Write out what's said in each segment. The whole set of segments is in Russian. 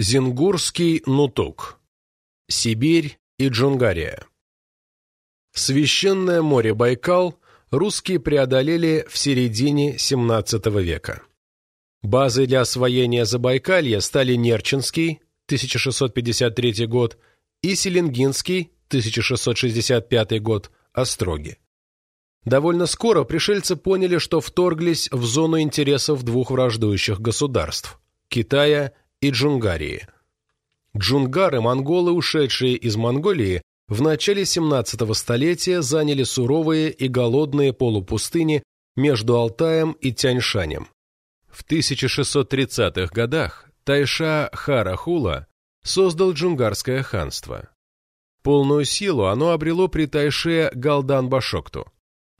Зингурский нутук. Сибирь и Джунгария. Священное море Байкал русские преодолели в середине XVII века. Базой для освоения Забайкалья стали Нерчинский, 1653 год, и Селенгинский, 1665 год, Остроги. Довольно скоро пришельцы поняли, что вторглись в зону интересов двух враждующих государств – Китая и Джунгарии. Джунгары, монголы, ушедшие из Монголии, в начале 17 столетия заняли суровые и голодные полупустыни между Алтаем и Тяньшанем. В 1630-х годах Тайша Харахула создал джунгарское ханство. Полную силу оно обрело при Тайше Галдан-Башокту.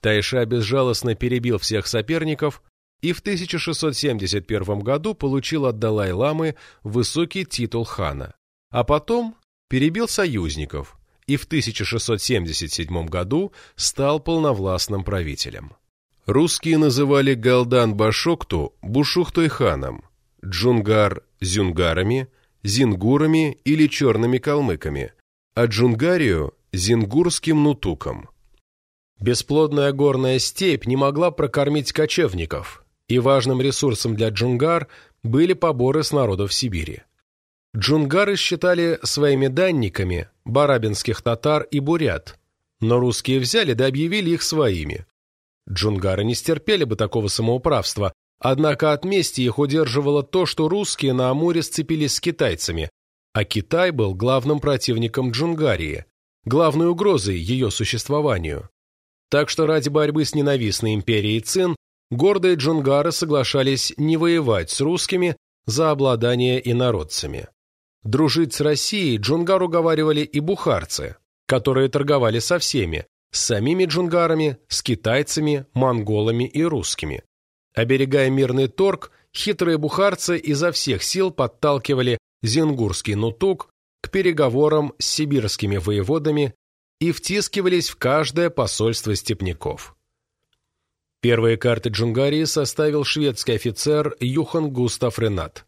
Тайша безжалостно перебил всех соперников и в 1671 году получил от Далай-ламы высокий титул хана, а потом перебил союзников и в 1677 году стал полновластным правителем. Русские называли Галдан-Башокту Бушухтой ханом, Джунгар – зюнгарами, зингурами или черными калмыками, а Джунгарию – зингурским нутуком. Бесплодная горная степь не могла прокормить кочевников, и важным ресурсом для джунгар были поборы с народов Сибири. Джунгары считали своими данниками барабинских татар и бурят, но русские взяли да объявили их своими. Джунгары не стерпели бы такого самоуправства, однако от мести их удерживало то, что русские на Амуре сцепились с китайцами, а Китай был главным противником Джунгарии, главной угрозой ее существованию. Так что ради борьбы с ненавистной империей Цин гордые джунгары соглашались не воевать с русскими за обладание инородцами. Дружить с Россией джунгар уговаривали и бухарцы, которые торговали со всеми, с самими джунгарами, с китайцами, монголами и русскими. Оберегая мирный торг, хитрые бухарцы изо всех сил подталкивали зенгурский нутук к переговорам с сибирскими воеводами и втискивались в каждое посольство степняков. Первые карты Джунгарии составил шведский офицер Юхан Густав Ренат.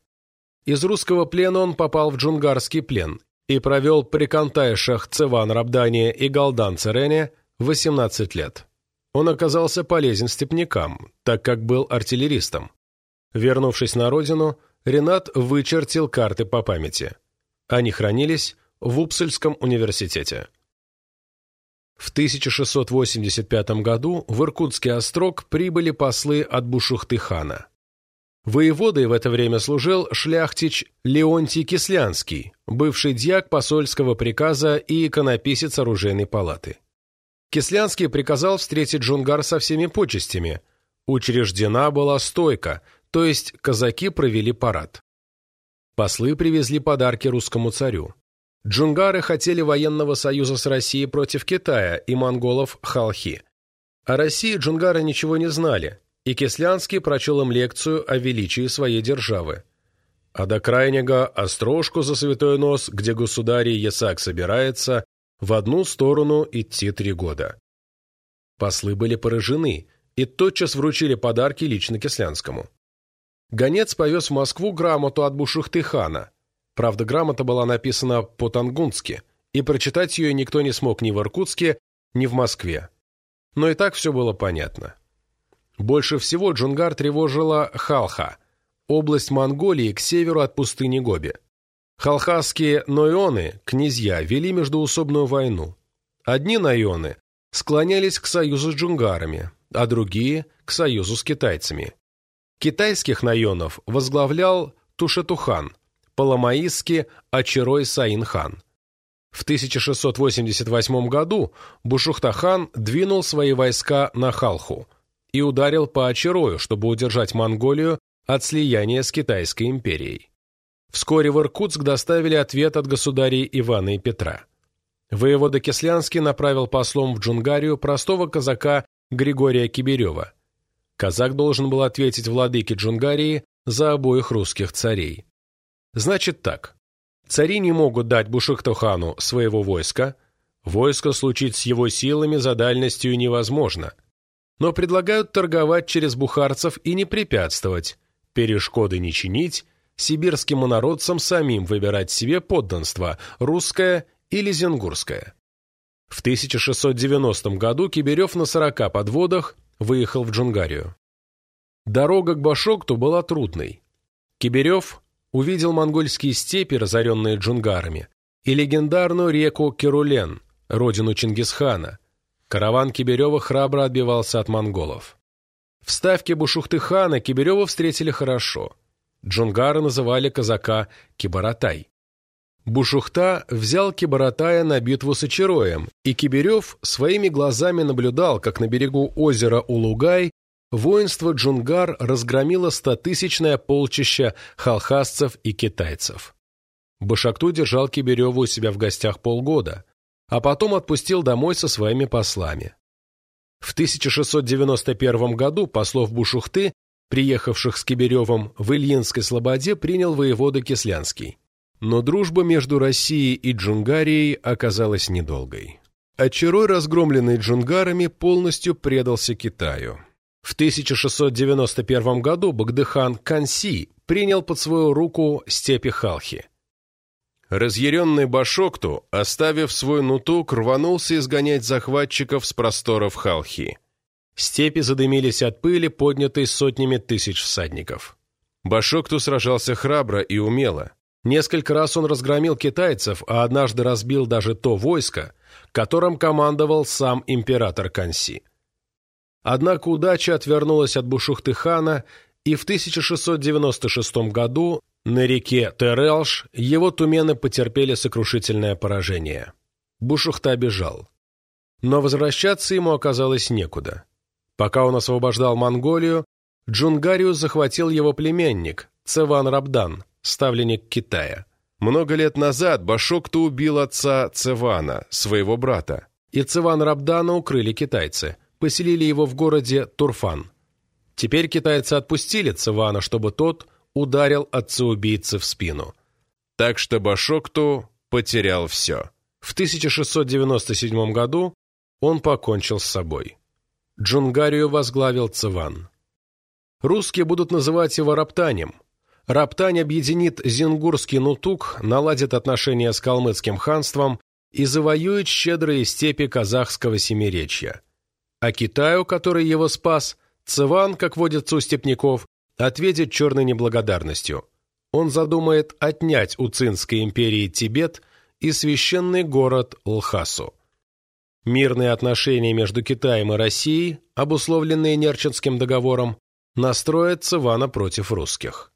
Из русского плена он попал в джунгарский плен и провел при Кантайшах Цеван Рабдане и Галдан Церене 18 лет. Он оказался полезен степнякам, так как был артиллеристом. Вернувшись на родину, Ренат вычертил карты по памяти. Они хранились в Упсальском университете. В 1685 году в Иркутский острог прибыли послы от Бушухты-хана. Воеводой в это время служил шляхтич Леонтий Кислянский, бывший дьяк посольского приказа и иконописец оружейной палаты. Кислянский приказал встретить Джунгар со всеми почестями. Учреждена была стойка, то есть казаки провели парад. Послы привезли подарки русскому царю. Джунгары хотели военного союза с Россией против Китая и монголов Халхи. О России джунгары ничего не знали, и Кислянский прочел им лекцию о величии своей державы. А до крайнего острожку за святой нос, где государь Ясак собирается, в одну сторону идти три года. Послы были поражены и тотчас вручили подарки лично Кислянскому. Гонец повез в Москву грамоту от Бушухты-хана – Правда, грамота была написана по-тангунски, и прочитать ее никто не смог ни в Иркутске, ни в Москве. Но и так все было понятно. Больше всего Джунгар тревожила Халха, область Монголии к северу от пустыни Гоби. Халхасские нойоны, князья, вели междуусобную войну. Одни нойоны склонялись к союзу с джунгарами, а другие – к союзу с китайцами. Китайских найонов возглавлял Тушетухан, по-ламаистски Ачерой Саин-хан. В 1688 году Бушухтахан двинул свои войска на Халху и ударил по Ачерою, чтобы удержать Монголию от слияния с Китайской империей. Вскоре в Иркутск доставили ответ от государей Ивана и Петра. Воевода Кислянский направил послом в Джунгарию простого казака Григория Киберева. Казак должен был ответить владыке Джунгарии за обоих русских царей. Значит так. Цари не могут дать Бушихтохану своего войска, войско случить с его силами за дальностью невозможно, но предлагают торговать через бухарцев и не препятствовать, перешкоды не чинить, сибирским инородцам самим выбирать себе подданство, русское или зенгурское. В 1690 году Киберев на 40 подводах выехал в Джунгарию. Дорога к Башокту была трудной. Киберев увидел монгольские степи, разоренные джунгарами, и легендарную реку Керулен, родину Чингисхана. Караван Киберева храбро отбивался от монголов. В ставке Бушухты-хана Киберева встретили хорошо. Джунгары называли казака Кибаратай. Бушухта взял Кибаратая на битву с Очароем, и Киберев своими глазами наблюдал, как на берегу озера Улугай воинство Джунгар разгромило стотысячное полчище халхасцев и китайцев. Башакту держал Кибереву у себя в гостях полгода, а потом отпустил домой со своими послами. В 1691 году послов Бушухты, приехавших с Киберевым в Ильинской слободе, принял воевода Кислянский. Но дружба между Россией и Джунгарией оказалась недолгой. Очарой, разгромленный джунгарами, полностью предался Китаю. В 1691 году Багдыхан Канси принял под свою руку степи Халхи. Разъяренный Башокту, оставив свой нутук, рванулся изгонять захватчиков с просторов Халхи. Степи задымились от пыли, поднятой сотнями тысяч всадников. Башокту сражался храбро и умело. Несколько раз он разгромил китайцев, а однажды разбил даже то войско, которым командовал сам император Канси. Однако удача отвернулась от Бушухты-хана, и в 1696 году на реке Терелш его тумены потерпели сокрушительное поражение. Башокту бежал. Но возвращаться ему оказалось некуда. Пока он освобождал Монголию, Джунгарию захватил его племянник, Цеван Рабдан, ставленник Китая. Много лет назад Башокту убил отца Цевана, своего брата, и Цеван Рабдана укрыли китайцы, поселили его в городе Турфан. Теперь китайцы отпустили Цевана, чтобы тот ударил отцеубийце в спину. Так что Башокту потерял все. В 1697 году он покончил с собой. Джунгарию возглавил Цеван. Русские будут называть его Раптанем – Раптань объединит Зингурский Нутук, наладит отношения с калмыцким ханством и завоюет щедрые степи казахского семиречья. А Китаю, который его спас, Циван, как водится у степняков, ответит черной неблагодарностью. Он задумает отнять у Цинской империи Тибет и священный город Лхасу. Мирные отношения между Китаем и Россией, обусловленные Нерчинским договором, настроят Цивана против русских.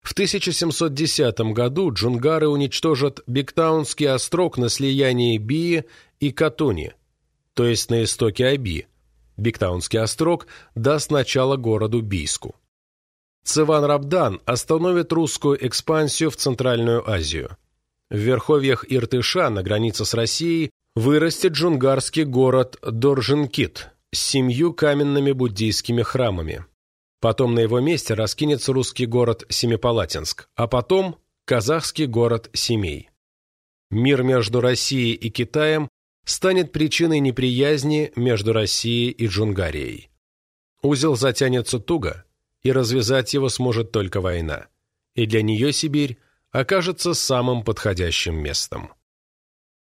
В 1710 году джунгары уничтожат Бигтаунский острог на слиянии Бии и Катуни, то есть на истоке Аби. Бигтаунский острог даст начало городу Бийску. Цеван Рабдан остановит русскую экспансию в Центральную Азию. В верховьях Иртыша на границе с Россией вырастет джунгарский город Доржинкит с семью каменными буддийскими храмами. Потом на его месте раскинется русский город Семипалатинск, а потом казахский город Семей. Мир между Россией и Китаем станет причиной неприязни между Россией и Джунгарией. Узел затянется туго, и развязать его сможет только война. И для нее Сибирь окажется самым подходящим местом.